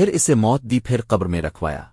پھر اسے موت دی پھر قبر میں رکھوایا۔